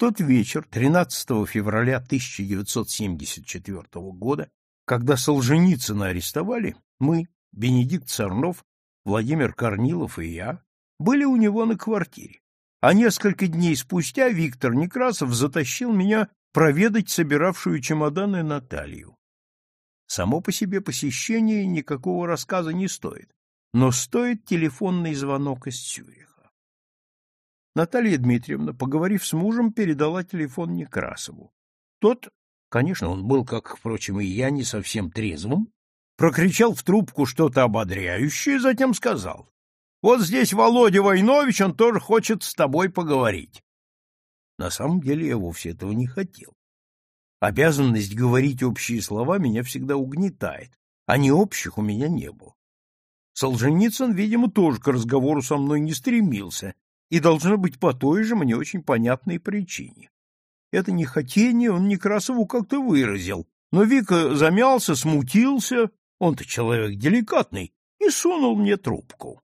тот вечер, 13 февраля 1974 года, когда Солженицына арестовали, мы, Бенедикт Царнов, Владимир Корнилов и я, были у него на квартире. А несколько дней спустя Виктор Некрасов затащил меня проведать собиравшую чемоданы Наталью. Само по себе посещение никакого рассказа не стоит, но стоит телефонный звонок из Цюриха. Наталья Дмитриевна, поговорив с мужем, передала телефон Некрасову. Тот, конечно, он был, как, впрочем, и я, не совсем трезвым, прокричал в трубку что-то ободряющее, затем сказал. Вот здесь Володя Войнович, он тоже хочет с тобой поговорить. На самом деле я вовсе этого не хотел. Обязанность говорить общие слова меня всегда угнетает, а не общих у меня не было. Солженицын, видимо, тоже к разговору со мной не стремился, и должно быть по той же мне очень понятной причине. Это нехотение он Некрасову как-то выразил, но Вика замялся, смутился, он-то человек деликатный, и сунул мне трубку.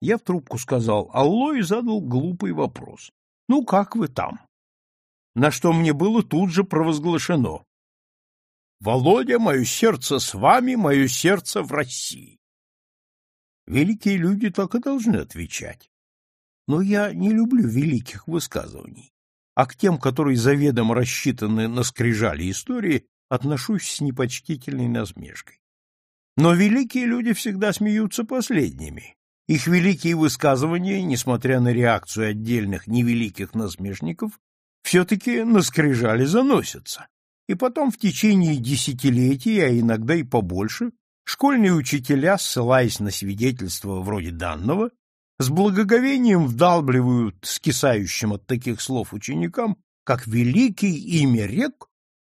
Я в трубку сказал «Алло» и задал глупый вопрос. «Ну, как вы там?» На что мне было тут же провозглашено. «Володя, мое сердце с вами, мое сердце в России». Великие люди так и должны отвечать. Но я не люблю великих высказываний, а к тем, которые заведомо рассчитаны на скрижали истории, отношусь с непочтительной насмешкой. Но великие люди всегда смеются последними, их великие высказывания, несмотря на реакцию отдельных невеликих насмешников, все-таки на скрижали заносятся. И потом в течение десятилетий, а иногда и побольше, школьные учителя, ссылаясь на свидетельства вроде данного, с благоговением вдалбливают скисающим от таких слов ученикам, как великий имя рек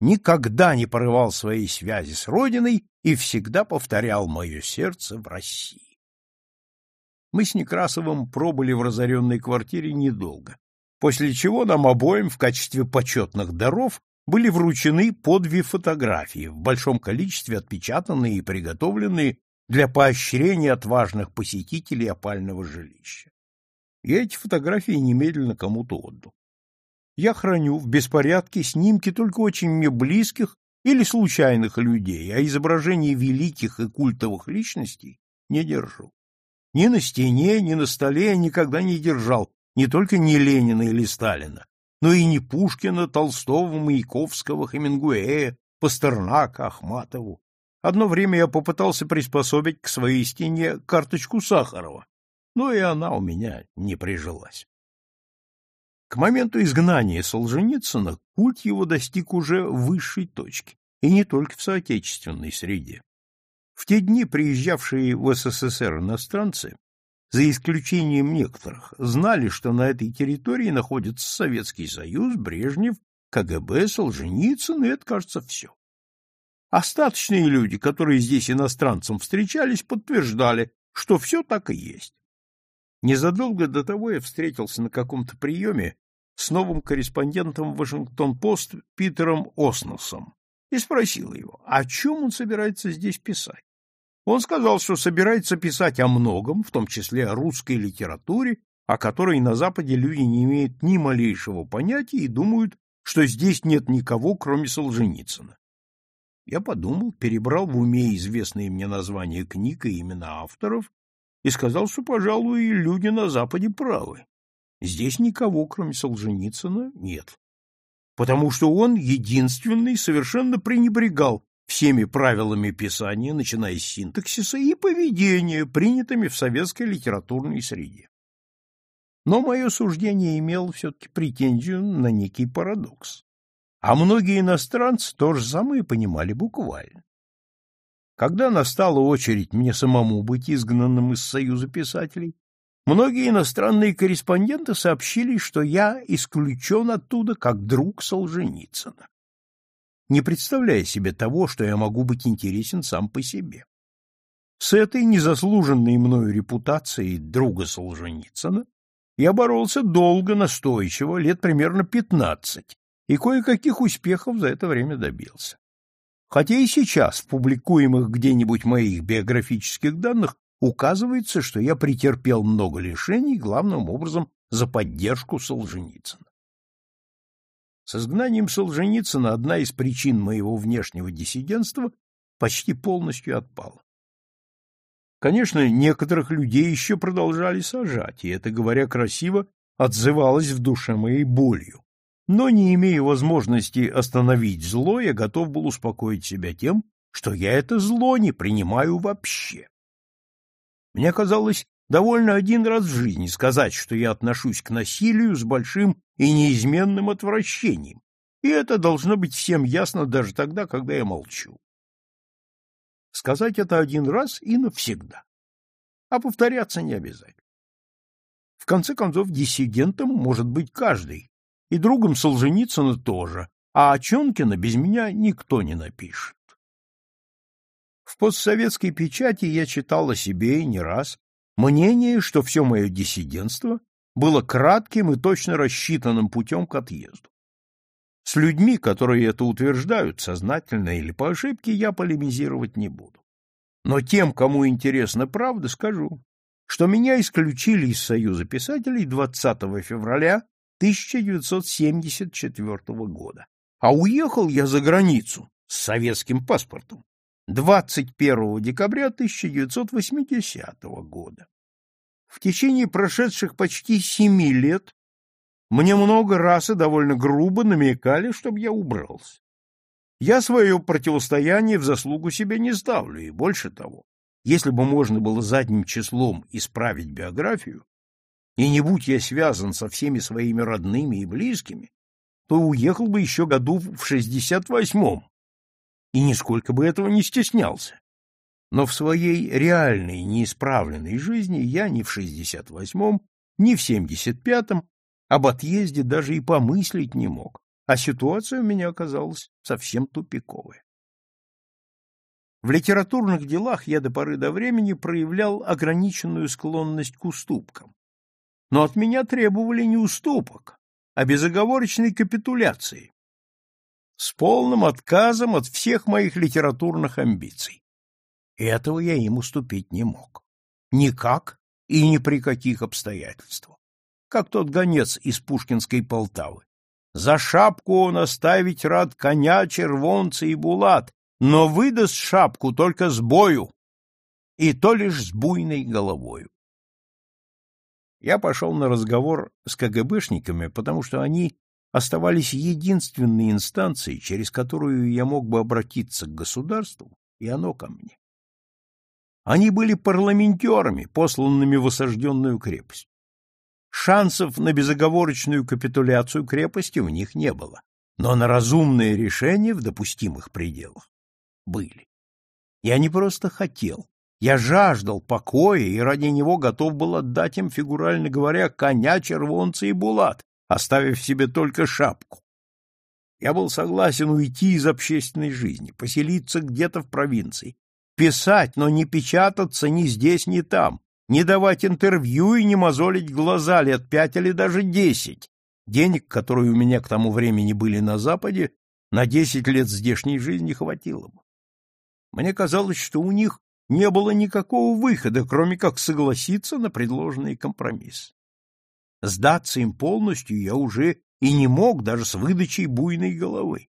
никогда не порывал своей связи с Родиной и всегда повторял «Мое сердце в России». Мы с Некрасовым пробыли в разоренной квартире недолго, после чего нам обоим в качестве почетных даров были вручены по две фотографии, в большом количестве отпечатанные и приготовленные для поощрения отважных посетителей опального жилища. Я эти фотографии немедленно кому-то отдал. Я храню в беспорядке снимки только очень мне близких или случайных людей, а изображений великих и культовых личностей не держу. Ни на стене, ни на столе я никогда не держал не только не Ленина или Сталина, но и не Пушкина, Толстого, Маяковского, Хемингуэя, Пастернака, Ахматову. Одно время я попытался приспособить к своей стене карточку Сахарова, но и она у меня не прижилась. К моменту изгнания Солженицына культ его достиг уже высшей точки, и не только в соотечественной среде. В те дни приезжавшие в СССР иностранцы, за исключением некоторых, знали, что на этой территории находится Советский Союз, Брежнев, КГБ, Солженицын, и это, кажется, все. Остаточные люди, которые здесь иностранцам встречались, подтверждали, что все так и есть. Незадолго до того я встретился на каком-то приеме с новым корреспондентом Вашингтон-Пост Питером Осносом и спросил его, о чем он собирается здесь писать. Он сказал, что собирается писать о многом, в том числе о русской литературе, о которой на Западе люди не имеют ни малейшего понятия и думают, что здесь нет никого, кроме Солженицына. Я подумал, перебрал в уме известные мне названия книг и имена авторов и сказал, что, пожалуй, люди на Западе правы. Здесь никого, кроме Солженицына, нет. Потому что он единственный совершенно пренебрегал всеми правилами писания, начиная с синтаксиса и поведения, принятыми в советской литературной среде. Но мое суждение имело все-таки претензию на некий парадокс. А многие иностранцы то же самое понимали буквально. Когда настала очередь мне самому быть изгнанным из Союза писателей, многие иностранные корреспонденты сообщили, что я исключен оттуда как друг Солженицына не представляя себе того, что я могу быть интересен сам по себе. С этой незаслуженной мною репутацией друга Солженицына я боролся долго, настойчиво, лет примерно пятнадцать, и кое-каких успехов за это время добился. Хотя и сейчас в публикуемых где-нибудь моих биографических данных указывается, что я претерпел много лишений, главным образом за поддержку Солженицына. С изгнанием Солженицына одна из причин моего внешнего диссидентства почти полностью отпала. Конечно, некоторых людей еще продолжали сажать, и это, говоря красиво, отзывалось в душе моей болью. Но, не имея возможности остановить зло, я готов был успокоить себя тем, что я это зло не принимаю вообще. Мне казалось, довольно один раз в жизни сказать, что я отношусь к насилию с большим и неизменным отвращением, и это должно быть всем ясно даже тогда, когда я молчу. Сказать это один раз и навсегда, а повторяться не обязательно. В конце концов, диссидентом может быть каждый, и другом Солженицына тоже, а Чонкина без меня никто не напишет. В постсоветской печати я читал о себе и не раз мнение, что все мое диссидентство было кратким и точно рассчитанным путем к отъезду. С людьми, которые это утверждают, сознательно или по ошибке, я полемизировать не буду. Но тем, кому интересна правда, скажу, что меня исключили из Союза писателей 20 февраля 1974 года, а уехал я за границу с советским паспортом 21 декабря 1980 года. В течение прошедших почти семи лет мне много раз и довольно грубо намекали, чтобы я убрался. Я свое противостояние в заслугу себе не ставлю, и больше того, если бы можно было задним числом исправить биографию, и не будь я связан со всеми своими родными и близкими, то уехал бы еще году в шестьдесят восьмом, и нисколько бы этого не стеснялся. Но в своей реальной, неисправленной жизни я ни в 68-м, ни в 75-м об отъезде даже и помыслить не мог, а ситуация у меня оказалась совсем тупиковая. В литературных делах я до поры до времени проявлял ограниченную склонность к уступкам. Но от меня требовали не уступок, а безоговорочной капитуляции, с полным отказом от всех моих литературных амбиций. Этого я им уступить не мог. Никак и ни при каких обстоятельствах. Как тот гонец из Пушкинской Полтавы. За шапку он оставить рад коня, червонца и булат, но выдаст шапку только с бою, и то лишь с буйной головою. Я пошел на разговор с КГБшниками, потому что они оставались единственной инстанцией, через которую я мог бы обратиться к государству, и оно ко мне. Они были парламентерами, посланными в осажденную крепость. Шансов на безоговорочную капитуляцию крепости у них не было, но на разумные решения в допустимых пределах были. Я не просто хотел, я жаждал покоя и ради него готов был отдать им, фигурально говоря, коня, червонца и булат, оставив себе только шапку. Я был согласен уйти из общественной жизни, поселиться где-то в провинции, писать, но не печататься ни здесь, ни там, не давать интервью и не мозолить глаза лет пять или даже десять. Денег, которые у меня к тому времени были на Западе, на десять лет здешней жизни хватило бы. Мне казалось, что у них не было никакого выхода, кроме как согласиться на предложенный компромисс. Сдаться им полностью я уже и не мог даже с выдачей буйной головы.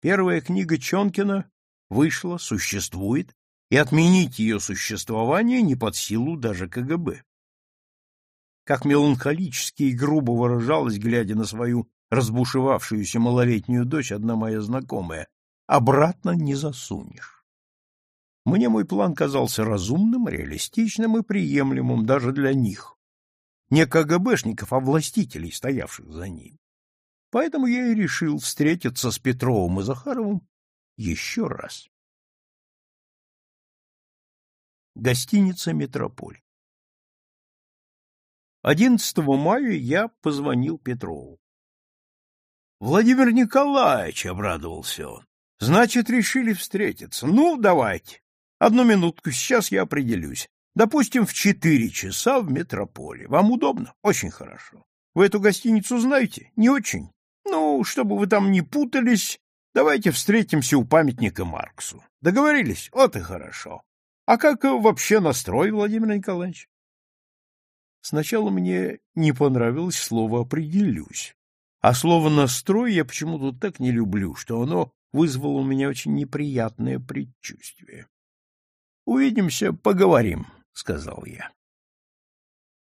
Первая книга Чонкина вышла, существует, и отменить ее существование не под силу даже КГБ. Как меланхолически и грубо выражалась, глядя на свою разбушевавшуюся малолетнюю дочь, одна моя знакомая, обратно не засунешь. Мне мой план казался разумным, реалистичным и приемлемым даже для них не КГБшников, а властителей, стоявших за ним. Поэтому я и решил встретиться с Петровым и Захаровым еще раз. Гостиница «Метрополь». 11 мая я позвонил Петрову. Владимир Николаевич, обрадовался он. Значит, решили встретиться. Ну, давайте. Одну минутку, сейчас я определюсь. Допустим, в четыре часа в метрополе. Вам удобно? Очень хорошо. Вы эту гостиницу знаете? Не очень. Ну, чтобы вы там не путались, давайте встретимся у памятника Марксу. Договорились? Вот и хорошо. А как вообще настрой, Владимир Николаевич? Сначала мне не понравилось слово «определюсь». А слово «настрой» я почему-то так не люблю, что оно вызвало у меня очень неприятное предчувствие. «Увидимся, поговорим», — сказал я.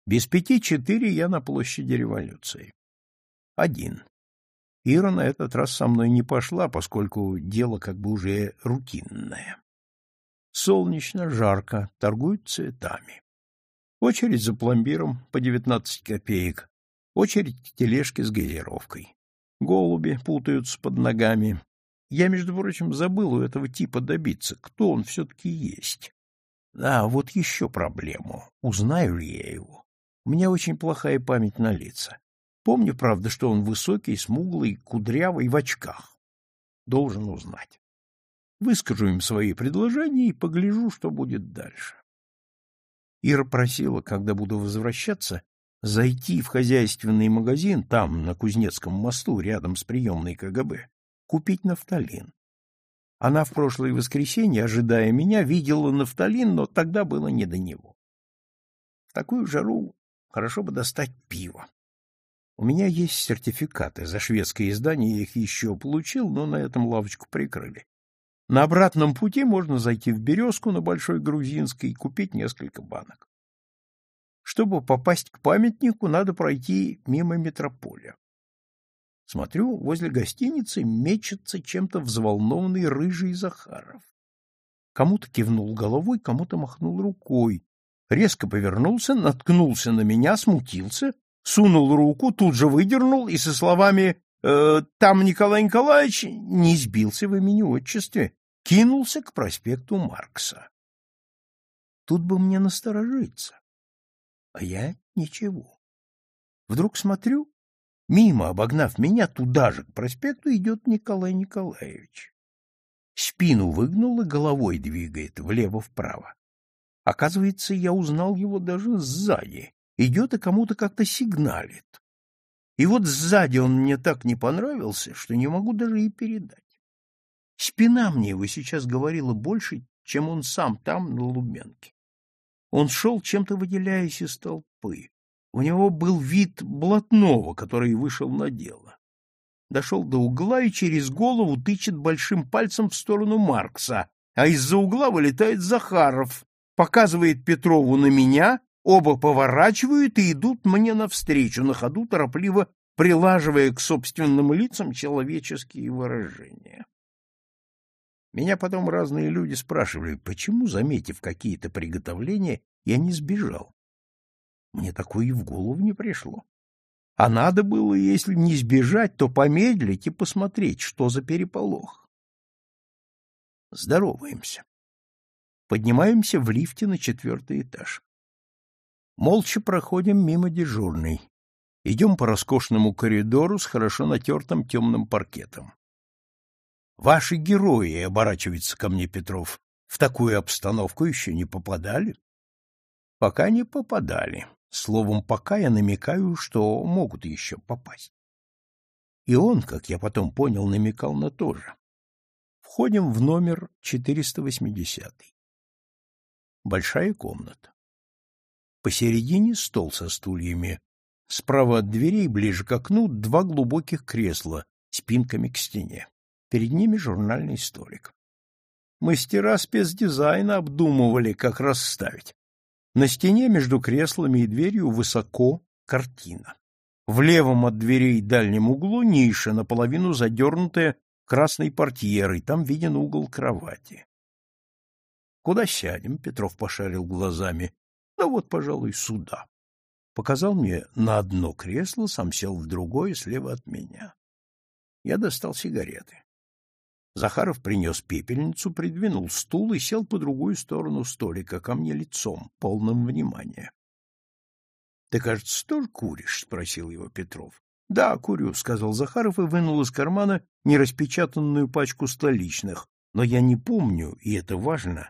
Без пяти четыре я на площади революции. Один. Ира на этот раз со мной не пошла, поскольку дело как бы уже рутинное. Солнечно, жарко, торгуют цветами. Очередь за пломбиром по девятнадцать копеек, очередь к тележке с газировкой. Голуби путаются под ногами. Я, между прочим, забыл у этого типа добиться, кто он все-таки есть. Да, вот еще проблему. Узнаю ли я его? У меня очень плохая память на лица. Помню, правда, что он высокий, смуглый, кудрявый, в очках. Должен узнать. Выскажу им свои предложения и погляжу, что будет дальше. Ира просила, когда буду возвращаться, зайти в хозяйственный магазин там, на Кузнецком мосту, рядом с приемной КГБ, купить нафталин. Она в прошлое воскресенье, ожидая меня, видела нафталин, но тогда было не до него. В такую жару хорошо бы достать пиво. У меня есть сертификаты, за шведское издание я их еще получил, но на этом лавочку прикрыли. На обратном пути можно зайти в «Березку» на Большой Грузинской и купить несколько банок. Чтобы попасть к памятнику, надо пройти мимо метрополя. Смотрю, возле гостиницы мечется чем-то взволнованный рыжий Захаров. Кому-то кивнул головой, кому-то махнул рукой. Резко повернулся, наткнулся на меня, смутился сунул руку, тут же выдернул и со словами э, «Там Николай Николаевич» не сбился в имени отчестве, кинулся к проспекту Маркса. Тут бы мне насторожиться. А я ничего. Вдруг смотрю, мимо, обогнав меня, туда же к проспекту идет Николай Николаевич. Спину выгнул и головой двигает влево-вправо. Оказывается, я узнал его даже сзади идет и кому-то как-то сигналит. И вот сзади он мне так не понравился, что не могу даже и передать. Спина мне его сейчас говорила больше, чем он сам там, на Лубенке. Он шел, чем-то выделяясь из толпы. У него был вид блатного, который вышел на дело. Дошел до угла и через голову тычет большим пальцем в сторону Маркса, а из-за угла вылетает Захаров, показывает Петрову на меня Оба поворачивают и идут мне навстречу, на ходу торопливо прилаживая к собственным лицам человеческие выражения. Меня потом разные люди спрашивали, почему, заметив какие-то приготовления, я не сбежал. Мне такое и в голову не пришло. А надо было, если не сбежать, то помедлить и посмотреть, что за переполох. Здороваемся. Поднимаемся в лифте на четвертый этаж. Молча проходим мимо дежурной. Идем по роскошному коридору с хорошо натертым темным паркетом. Ваши герои, оборачивается ко мне Петров, в такую обстановку еще не попадали? Пока не попадали. Словом, пока я намекаю, что могут еще попасть. И он, как я потом понял, намекал на то же. Входим в номер 480. Большая комната. Посередине стол со стульями. Справа от дверей, ближе к окну, два глубоких кресла, спинками к стене. Перед ними журнальный столик. Мастера спецдизайна обдумывали, как расставить. На стене между креслами и дверью высоко картина. В левом от дверей дальнем углу ниша, наполовину задернутая красной портьерой, там виден угол кровати. — Куда сядем? — Петров пошарил глазами. Ну вот, пожалуй, сюда. Показал мне на одно кресло, сам сел в другое, слева от меня. Я достал сигареты. Захаров принес пепельницу, придвинул стул и сел по другую сторону столика, ко мне лицом, полным внимания. — Ты, кажется, тоже куришь? — спросил его Петров. — Да, курю, — сказал Захаров и вынул из кармана нераспечатанную пачку столичных. Но я не помню, и это важно,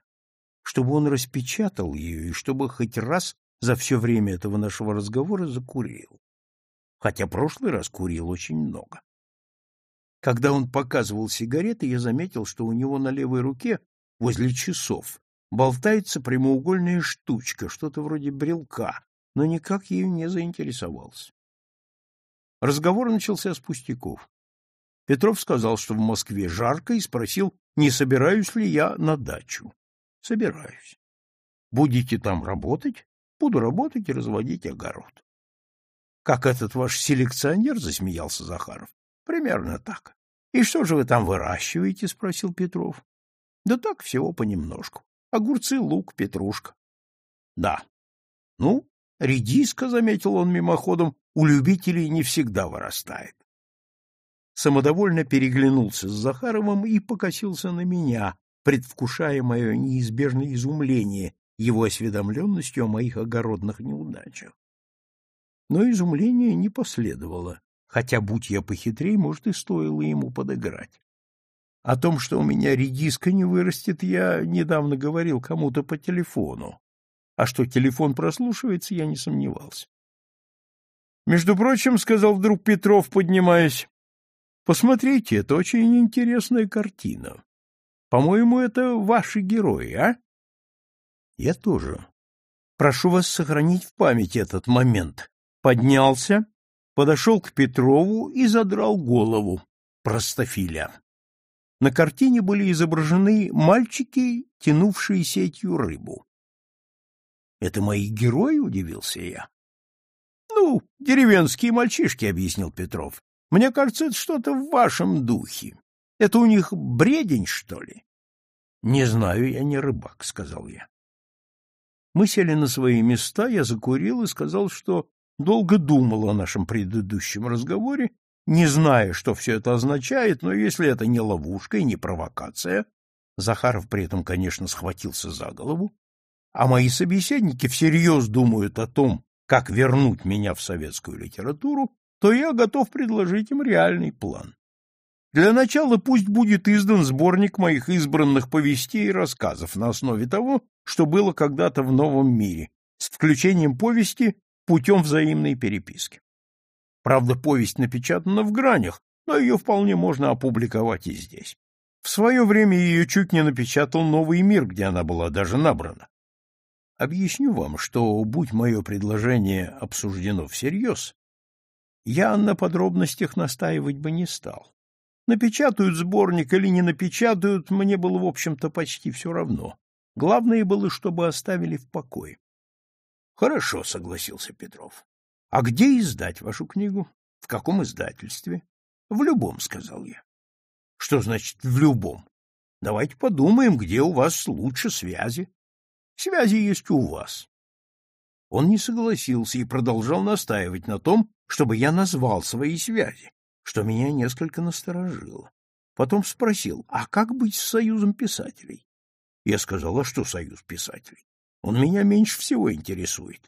чтобы он распечатал ее и чтобы хоть раз за все время этого нашего разговора закурил. Хотя прошлый раз курил очень много. Когда он показывал сигареты, я заметил, что у него на левой руке, возле часов, болтается прямоугольная штучка, что-то вроде брелка, но никак ею не заинтересовался. Разговор начался с пустяков. Петров сказал, что в Москве жарко, и спросил, не собираюсь ли я на дачу. Собираюсь. Будете там работать? Буду работать и разводить огород. Как этот ваш селекционер, засмеялся Захаров. Примерно так. И что же вы там выращиваете? спросил Петров. Да так всего понемножку. Огурцы, лук, петрушка. Да. Ну, редиска, заметил он мимоходом, у любителей не всегда вырастает самодовольно переглянулся с Захаровым и покосился на меня, предвкушая мое неизбежное изумление его осведомленностью о моих огородных неудачах. Но изумление не последовало, хотя, будь я похитрей, может, и стоило ему подыграть. О том, что у меня редиска не вырастет, я недавно говорил кому-то по телефону, а что телефон прослушивается, я не сомневался. Между прочим, — сказал вдруг Петров, поднимаясь, Посмотрите, это очень интересная картина. По-моему, это ваши герои, а? Я тоже. Прошу вас сохранить в памяти этот момент. Поднялся, подошел к Петрову и задрал голову. Простофиля. На картине были изображены мальчики, тянувшие сетью рыбу. — Это мои герои? — удивился я. — Ну, деревенские мальчишки, — объяснил Петров. Мне кажется, это что-то в вашем духе. Это у них бредень, что ли? — Не знаю, я не рыбак, — сказал я. Мы сели на свои места, я закурил и сказал, что долго думал о нашем предыдущем разговоре, не зная, что все это означает, но если это не ловушка и не провокация, Захаров при этом, конечно, схватился за голову, а мои собеседники всерьез думают о том, как вернуть меня в советскую литературу, то я готов предложить им реальный план. Для начала пусть будет издан сборник моих избранных повестей и рассказов на основе того, что было когда-то в новом мире, с включением повести путем взаимной переписки. Правда, повесть напечатана в гранях, но ее вполне можно опубликовать и здесь. В свое время ее чуть не напечатал «Новый мир», где она была даже набрана. Объясню вам, что, будь мое предложение обсуждено всерьез, я на подробностях настаивать бы не стал. Напечатают сборник или не напечатают, мне было, в общем-то, почти все равно. Главное было, чтобы оставили в покое. — Хорошо, — согласился Петров. — А где издать вашу книгу? В каком издательстве? — В любом, — сказал я. — Что значит «в любом»? Давайте подумаем, где у вас лучше связи. Связи есть у вас. Он не согласился и продолжал настаивать на том, чтобы я назвал свои связи, что меня несколько насторожило. Потом спросил, а как быть с союзом писателей? Я сказал, а что союз писателей? Он меня меньше всего интересует.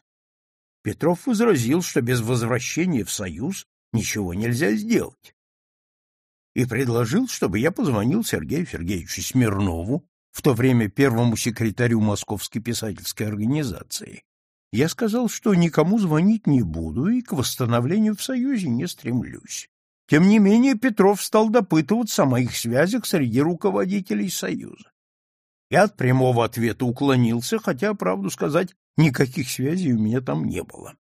Петров возразил, что без возвращения в союз ничего нельзя сделать. И предложил, чтобы я позвонил Сергею Сергеевичу Смирнову, в то время первому секретарю Московской писательской организации, я сказал, что никому звонить не буду и к восстановлению в Союзе не стремлюсь. Тем не менее Петров стал допытываться о моих связях среди руководителей Союза. Я от прямого ответа уклонился, хотя, правду сказать, никаких связей у меня там не было.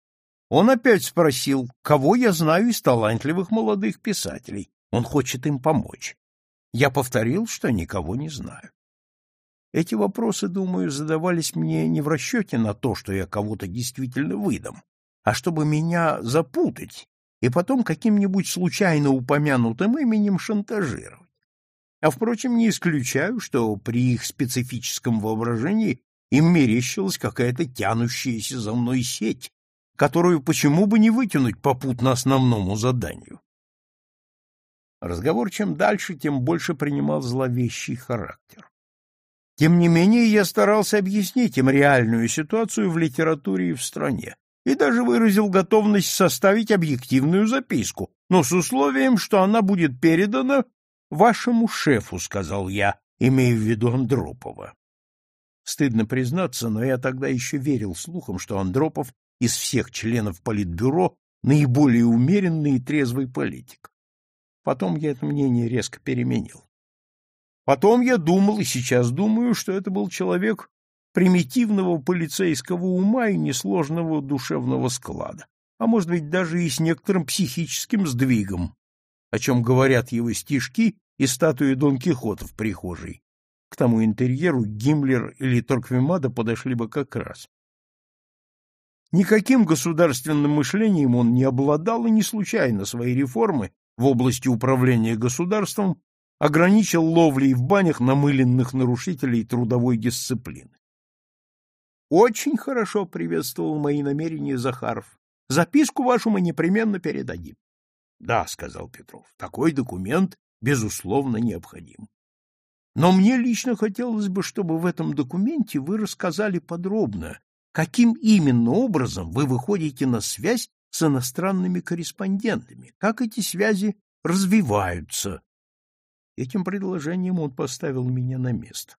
Он опять спросил, кого я знаю из талантливых молодых писателей. Он хочет им помочь. Я повторил, что никого не знаю. Эти вопросы, думаю, задавались мне не в расчете на то, что я кого-то действительно выдам, а чтобы меня запутать и потом каким-нибудь случайно упомянутым именем шантажировать. А, впрочем, не исключаю, что при их специфическом воображении им мерещилась какая-то тянущаяся за мной сеть, которую почему бы не вытянуть попутно основному заданию. Разговор чем дальше, тем больше принимал зловещий характер. Тем не менее, я старался объяснить им реальную ситуацию в литературе и в стране, и даже выразил готовность составить объективную записку, но с условием, что она будет передана вашему шефу, сказал я, имея в виду Андропова. Стыдно признаться, но я тогда еще верил слухам, что Андропов из всех членов политбюро наиболее умеренный и трезвый политик. Потом я это мнение резко переменил. Потом я думал и сейчас думаю, что это был человек примитивного полицейского ума и несложного душевного склада. а может быть даже и с некоторым психическим сдвигом, о чем говорят его стишки и статуи Дон Кихота в прихожей. К тому интерьеру Гиммлер или Торквемада подошли бы как раз. Никаким государственным мышлением он не обладал и не случайно свои реформы в области управления государством ограничил ловлей в банях намыленных нарушителей трудовой дисциплины. Очень хорошо приветствовал мои намерения Захаров. Записку вашу мы непременно передадим. — Да, — сказал Петров, — такой документ, безусловно, необходим. Но мне лично хотелось бы, чтобы в этом документе вы рассказали подробно, каким именно образом вы выходите на связь с иностранными корреспондентами, как эти связи развиваются. Этим предложением он поставил меня на место.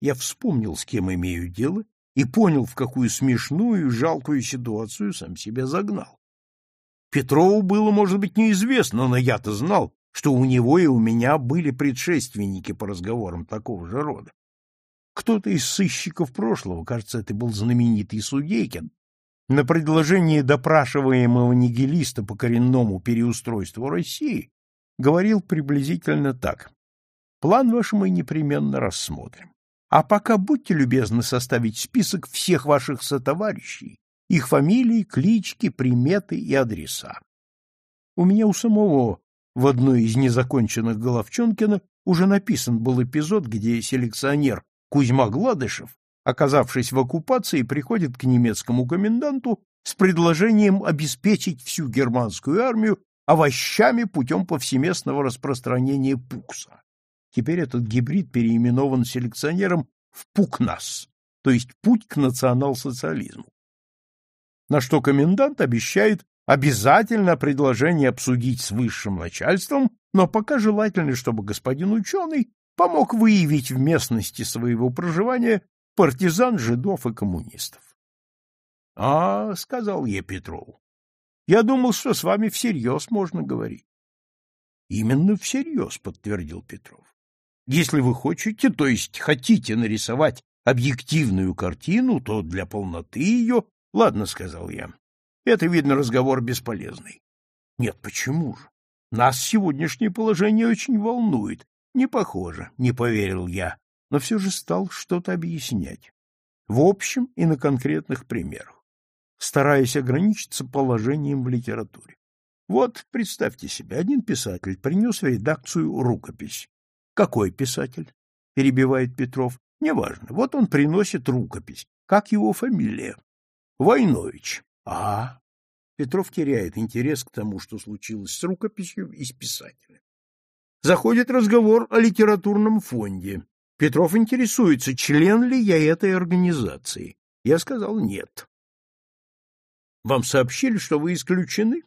Я вспомнил, с кем имею дело, и понял, в какую смешную и жалкую ситуацию сам себя загнал. Петрову было, может быть, неизвестно, но я-то знал, что у него и у меня были предшественники по разговорам такого же рода. Кто-то из сыщиков прошлого, кажется, это был знаменитый Судейкин, на предложение допрашиваемого нигилиста по коренному переустройству России говорил приблизительно так. План ваш мы непременно рассмотрим. А пока будьте любезны составить список всех ваших сотоварищей, их фамилии, клички, приметы и адреса. У меня у самого в одной из незаконченных Головчонкина уже написан был эпизод, где селекционер Кузьма Гладышев, оказавшись в оккупации, приходит к немецкому коменданту с предложением обеспечить всю германскую армию овощами путем повсеместного распространения пукса. Теперь этот гибрид переименован селекционером в ПУКНАС, то есть путь к национал-социализму. На что комендант обещает обязательно предложение обсудить с высшим начальством, но пока желательно, чтобы господин ученый помог выявить в местности своего проживания партизан жидов и коммунистов. — А, — сказал я Петрову, — я думал, что с вами всерьез можно говорить. — Именно всерьез, — подтвердил Петров. — Если вы хотите, то есть хотите нарисовать объективную картину, то для полноты ее... — Ладно, — сказал я, — это, видно, разговор бесполезный. — Нет, почему же? Нас сегодняшнее положение очень волнует, не похоже, не поверил я, но все же стал что-то объяснять. В общем и на конкретных примерах, стараясь ограничиться положением в литературе. Вот, представьте себе, один писатель принес в редакцию рукопись. Какой писатель? перебивает Петров. Неважно. Вот он приносит рукопись. Как его фамилия? Войнович. А, Петров теряет интерес к тому, что случилось с рукописью и с писателем. Заходит разговор о литературном фонде. Петров интересуется, член ли я этой организации. Я сказал нет. Вам сообщили, что вы исключены?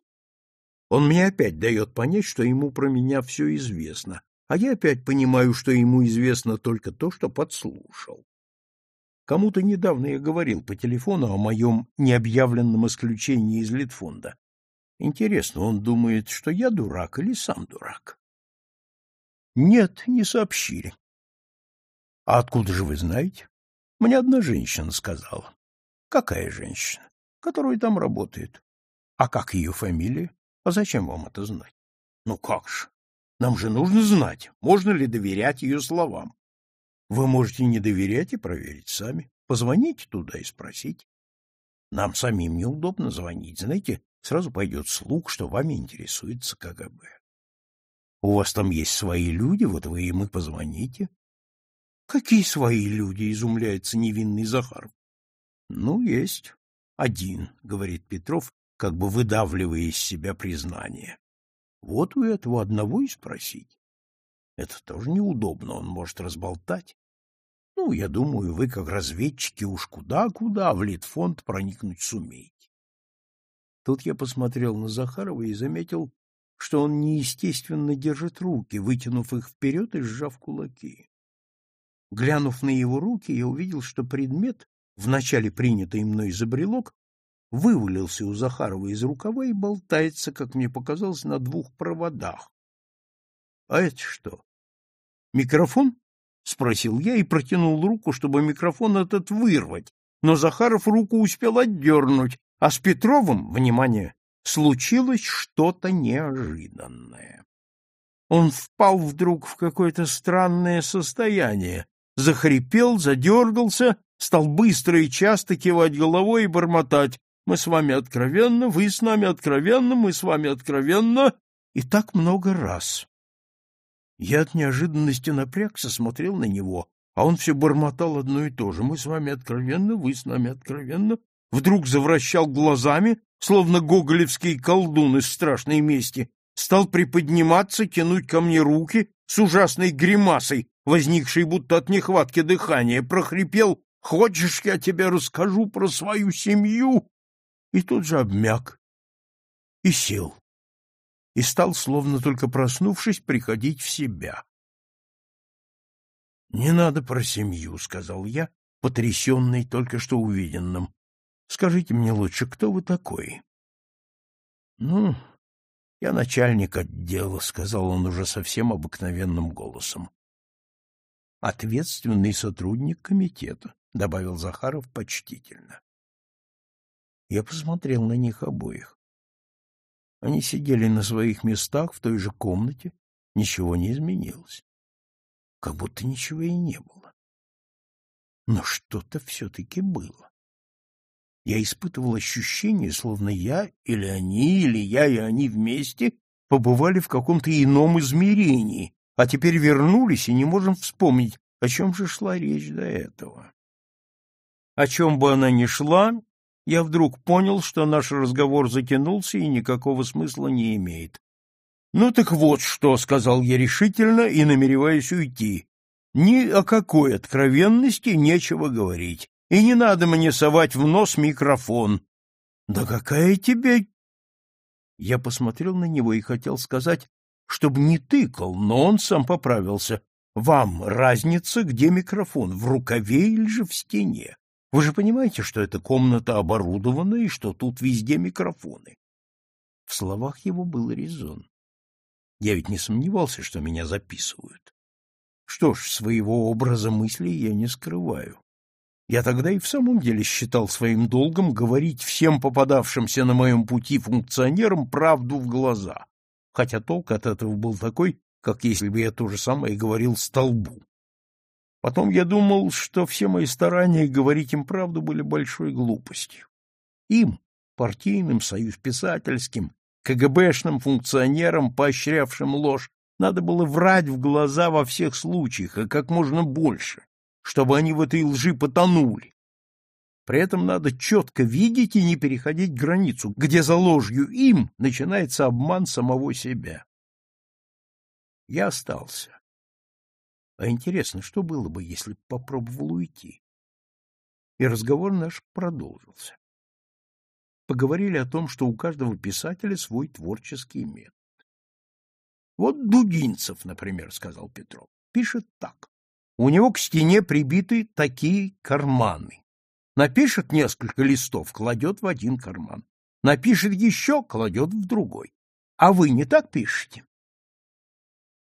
Он мне опять дает понять, что ему про меня все известно, а я опять понимаю, что ему известно только то, что подслушал. Кому-то недавно я говорил по телефону о моем необъявленном исключении из Литфонда. Интересно, он думает, что я дурак или сам дурак? Нет, не сообщили. А откуда же вы знаете? Мне одна женщина сказала. Какая женщина? Которая там работает. А как ее фамилия? А зачем вам это знать? Ну как же? Нам же нужно знать, можно ли доверять ее словам. Вы можете не доверять и проверить сами. Позвоните туда и спросите. Нам самим неудобно звонить. Знаете, сразу пойдет слух, что вами интересуется КГБ. У вас там есть свои люди, вот вы им и позвоните. Какие свои люди, изумляется невинный Захаров. Ну, есть. Один, говорит Петров, как бы выдавливая из себя признание. Вот у этого одного и спросить. Это тоже неудобно, он может разболтать. Ну, я думаю, вы, как разведчики, уж куда-куда в Литфонд проникнуть сумеете. Тут я посмотрел на Захарова и заметил, что он неестественно держит руки, вытянув их вперед и сжав кулаки. Глянув на его руки, я увидел, что предмет, вначале принятый мной за брелок, вывалился у Захарова из рукава и болтается, как мне показалось, на двух проводах. — А это что? Микрофон? — спросил я и протянул руку, чтобы микрофон этот вырвать, но Захаров руку успел отдернуть, А с Петровым, внимание, случилось что-то неожиданное. Он впал вдруг в какое-то странное состояние, захрипел, задергался, стал быстро и часто кивать головой и бормотать «Мы с вами откровенно, вы с нами откровенно, мы с вами откровенно» и так много раз. Я от неожиданности напрягся, смотрел на него, а он все бормотал одно и то же. Мы с вами откровенно, вы с нами откровенно. Вдруг завращал глазами, словно гоголевский колдун из страшной мести, стал приподниматься, тянуть ко мне руки с ужасной гримасой, возникшей будто от нехватки дыхания, прохрипел «Хочешь, я тебе расскажу про свою семью?» И тут же обмяк и сел, и стал, словно только проснувшись, приходить в себя. — Не надо про семью, — сказал я, потрясенный только что увиденным. — Скажите мне лучше, кто вы такой? — Ну, я начальник отдела, — сказал он уже совсем обыкновенным голосом. — Ответственный сотрудник комитета, — добавил Захаров почтительно. Я посмотрел на них обоих. Они сидели на своих местах в той же комнате, ничего не изменилось как будто ничего и не было. Но что-то все-таки было. Я испытывал ощущение, словно я или они, или я и они вместе побывали в каком-то ином измерении, а теперь вернулись и не можем вспомнить, о чем же шла речь до этого. О чем бы она ни шла, я вдруг понял, что наш разговор затянулся и никакого смысла не имеет. Ну так вот что, сказал я решительно и намереваясь уйти. Ни о какой откровенности нечего говорить, и не надо мне совать в нос микрофон. Да какая тебе... Я посмотрел на него и хотел сказать, чтобы не тыкал, но он сам поправился. Вам разница, где микрофон, в рукаве или же в стене? Вы же понимаете, что эта комната оборудована и что тут везде микрофоны. В словах его был резон. Я ведь не сомневался, что меня записывают. Что ж, своего образа мысли я не скрываю. Я тогда и в самом деле считал своим долгом говорить всем попадавшимся на моем пути функционерам правду в глаза, хотя толк от этого был такой, как если бы я то же самое говорил столбу. Потом я думал, что все мои старания говорить им правду были большой глупостью. Им, партийным, союз писательским, КГБшным функционерам, поощрявшим ложь, надо было врать в глаза во всех случаях, и как можно больше, чтобы они в этой лжи потонули. При этом надо четко видеть и не переходить границу, где за ложью им начинается обман самого себя. Я остался. А интересно, что было бы, если попробовал уйти? И разговор наш продолжился поговорили о том, что у каждого писателя свой творческий метод. Вот Дудинцев, например, сказал Петров, пишет так. У него к стене прибиты такие карманы. Напишет несколько листов, кладет в один карман. Напишет еще, кладет в другой. А вы не так пишете?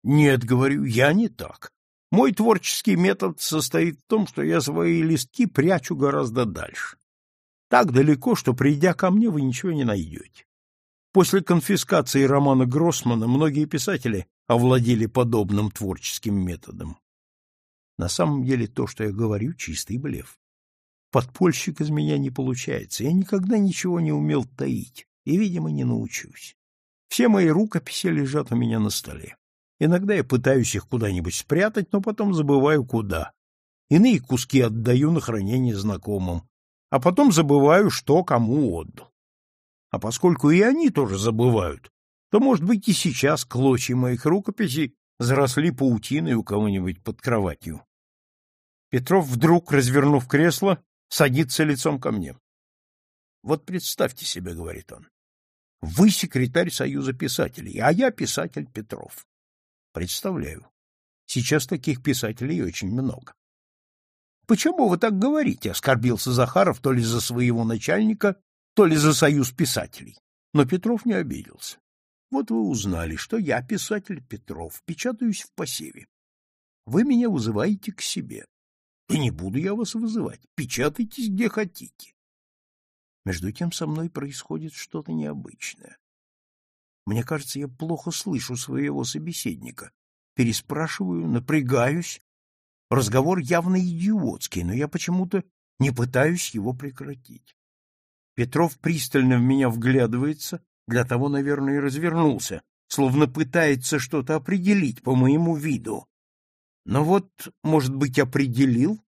Нет, говорю, я не так. Мой творческий метод состоит в том, что я свои листки прячу гораздо дальше. Так далеко, что, придя ко мне, вы ничего не найдете. После конфискации романа Гроссмана многие писатели овладели подобным творческим методом. На самом деле то, что я говорю, чистый блеф. Подпольщик из меня не получается. Я никогда ничего не умел таить и, видимо, не научусь. Все мои рукописи лежат у меня на столе. Иногда я пытаюсь их куда-нибудь спрятать, но потом забываю куда. Иные куски отдаю на хранение знакомым, а потом забываю, что кому отдал. А поскольку и они тоже забывают, то, может быть, и сейчас клочья моих рукописей заросли паутиной у кого-нибудь под кроватью. Петров вдруг, развернув кресло, садится лицом ко мне. Вот представьте себе, говорит он, вы секретарь Союза писателей, а я писатель Петров. Представляю. Сейчас таких писателей очень много. Почему вы так говорите? оскорбился Захаров то ли за своего начальника, то ли за союз писателей. Но Петров не обиделся. Вот вы узнали, что я писатель Петров, печатаюсь в посеве. Вы меня вызываете к себе. И не буду я вас вызывать. Печатайтесь где хотите. Между тем со мной происходит что-то необычное. Мне кажется, я плохо слышу своего собеседника. Переспрашиваю, напрягаюсь. Разговор явно идиотский, но я почему-то не пытаюсь его прекратить. Петров пристально в меня вглядывается, для того, наверное, и развернулся, словно пытается что-то определить по моему виду. Но вот, может быть, определил,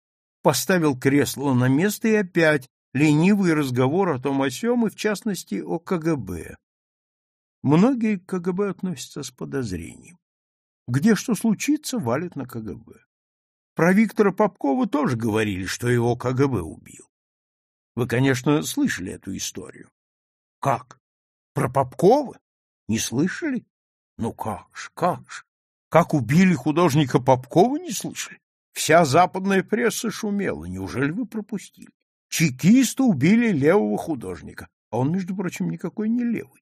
поставил кресло на место и опять ленивый разговор о том о сём, и в частности о КГБ. Многие к КГБ относятся с подозрением. Где что случится, валят на КГБ. Про Виктора Попкова тоже говорили, что его КГБ убил. Вы, конечно, слышали эту историю. Как? Про Попкова? Не слышали? Ну как ж, как ж. Как убили художника Попкова, не слышали? Вся западная пресса шумела. Неужели вы пропустили? Чекисты убили левого художника, а он, между прочим, никакой не левый.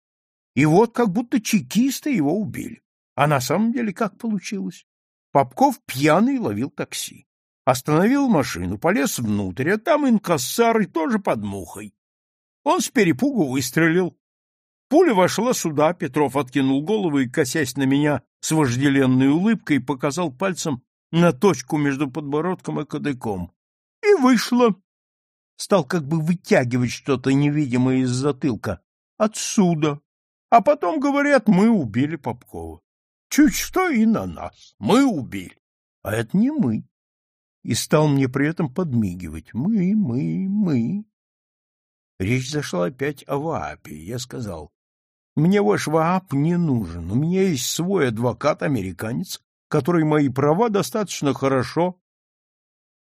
И вот как будто чекисты его убили. А на самом деле как получилось? Попков пьяный ловил такси. Остановил машину, полез внутрь, а там инкассар и тоже под мухой. Он с перепугу выстрелил. Пуля вошла сюда, Петров откинул голову и, косясь на меня с вожделенной улыбкой, показал пальцем на точку между подбородком и кадыком. И вышло. Стал как бы вытягивать что-то невидимое из затылка. Отсюда. А потом говорят, мы убили Попкова. Чуть что и на нас. Мы убили. А это не мы. И стал мне при этом подмигивать. Мы, мы, мы. Речь зашла опять о ВААПе. Я сказал, мне ваш ВААП не нужен. У меня есть свой адвокат-американец, который мои права достаточно хорошо,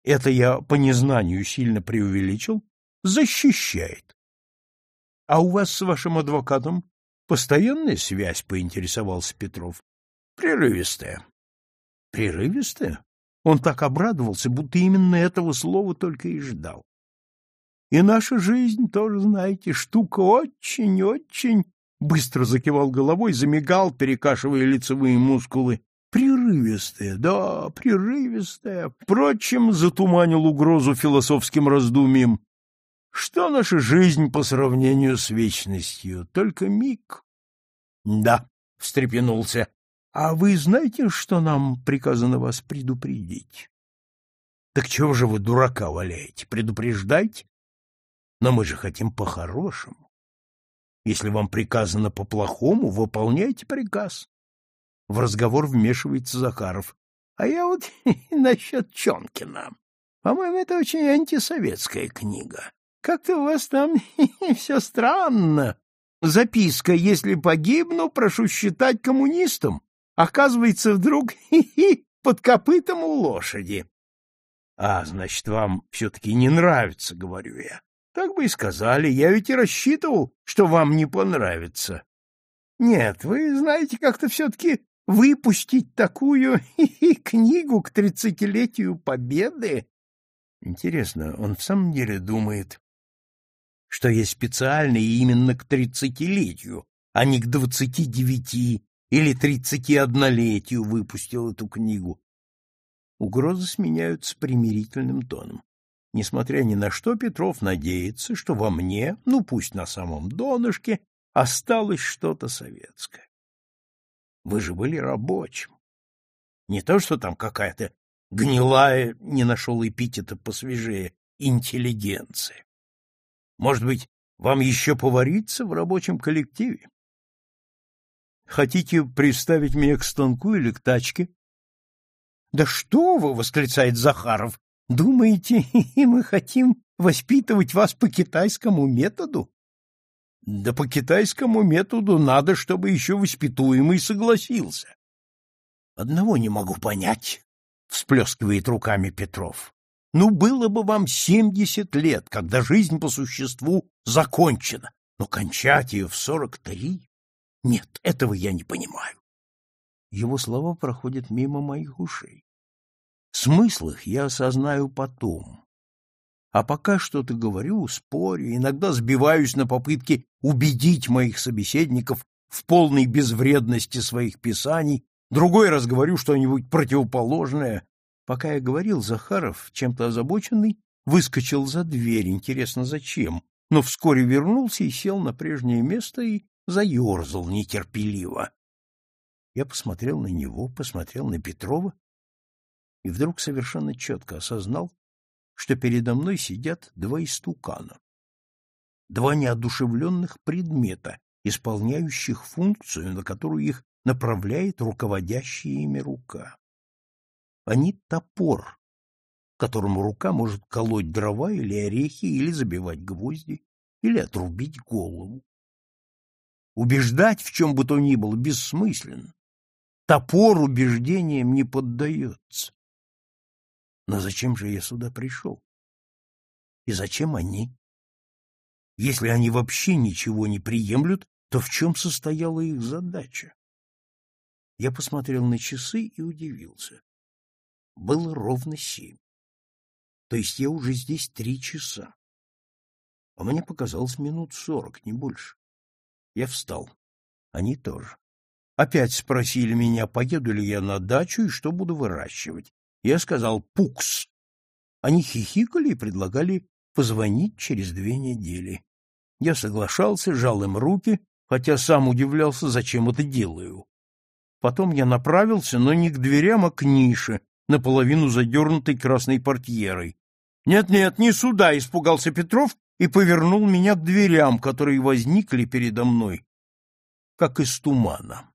это я по незнанию сильно преувеличил, защищает. А у вас с вашим адвокатом постоянная связь, поинтересовался Петров. Прерывистая. Прерывистая? Он так обрадовался, будто именно этого слова только и ждал. И наша жизнь, тоже знаете, штука очень-очень... Быстро закивал головой, замигал, перекашивая лицевые мускулы. Прерывистая, да, прерывистая. Впрочем, затуманил угрозу философским раздумием. Что наша жизнь по сравнению с вечностью? Только миг. Да, встрепенулся. А вы знаете, что нам приказано вас предупредить? Так чего же вы дурака валяете? Предупреждайте. Но мы же хотим по-хорошему. Если вам приказано по-плохому, выполняйте приказ. В разговор вмешивается Захаров. А я вот насчет Чонкина. По-моему, это очень антисоветская книга. Как-то у вас там все странно. Записка «Если погибну, прошу считать коммунистом». Оказывается, вдруг под копытом у лошади. — А, значит, вам все-таки не нравится, — говорю я. — Так бы и сказали. Я ведь и рассчитывал, что вам не понравится. — Нет, вы знаете, как-то все-таки выпустить такую книгу к тридцатилетию Победы? Интересно, он в самом деле думает, что я специально именно к тридцатилетию, а не к двадцати девяти или тридцати однолетию выпустил эту книгу? Угрозы сменяются примирительным тоном. Несмотря ни на что, Петров надеется, что во мне, ну пусть на самом донышке, осталось что-то советское. Вы же были рабочим. Не то, что там какая-то гнилая, не нашел эпитета посвежее, интеллигенция. Может быть, вам еще повариться в рабочем коллективе? Хотите приставить меня к станку или к тачке? — Да что вы, — восклицает Захаров, — думаете, мы хотим воспитывать вас по китайскому методу? Да по китайскому методу надо, чтобы еще воспитуемый согласился. Одного не могу понять, всплескивает руками Петров. Ну, было бы вам семьдесят лет, когда жизнь по существу закончена, но кончать ее в сорок три? Нет, этого я не понимаю. Его слова проходят мимо моих ушей. Смысл их я осознаю потом, а пока что-то говорю, спорю, иногда сбиваюсь на попытки убедить моих собеседников в полной безвредности своих писаний, другой раз говорю что-нибудь противоположное. Пока я говорил, Захаров, чем-то озабоченный, выскочил за дверь. Интересно, зачем? но вскоре вернулся и сел на прежнее место и заерзал нетерпеливо. Я посмотрел на него, посмотрел на Петрова и вдруг совершенно четко осознал, что передо мной сидят два истукана, два неодушевленных предмета, исполняющих функцию, на которую их направляет руководящая ими рука. Они топор, которому рука может колоть дрова или орехи, или забивать гвозди, или отрубить голову. Убеждать в чем бы то ни было бессмысленно. Топор убеждением не поддается. Но зачем же я сюда пришел? И зачем они? Если они вообще ничего не приемлют, то в чем состояла их задача? Я посмотрел на часы и удивился. Было ровно семь. То есть я уже здесь три часа. А мне показалось минут сорок, не больше. Я встал. Они тоже. Опять спросили меня, поеду ли я на дачу и что буду выращивать. Я сказал «пукс». Они хихикали и предлагали позвонить через две недели. Я соглашался, жал им руки, хотя сам удивлялся, зачем это делаю. Потом я направился, но не к дверям, а к нише, наполовину задернутой красной портьерой. «Нет-нет, не сюда!» — испугался Петров и повернул меня к дверям, которые возникли передо мной, как из тумана.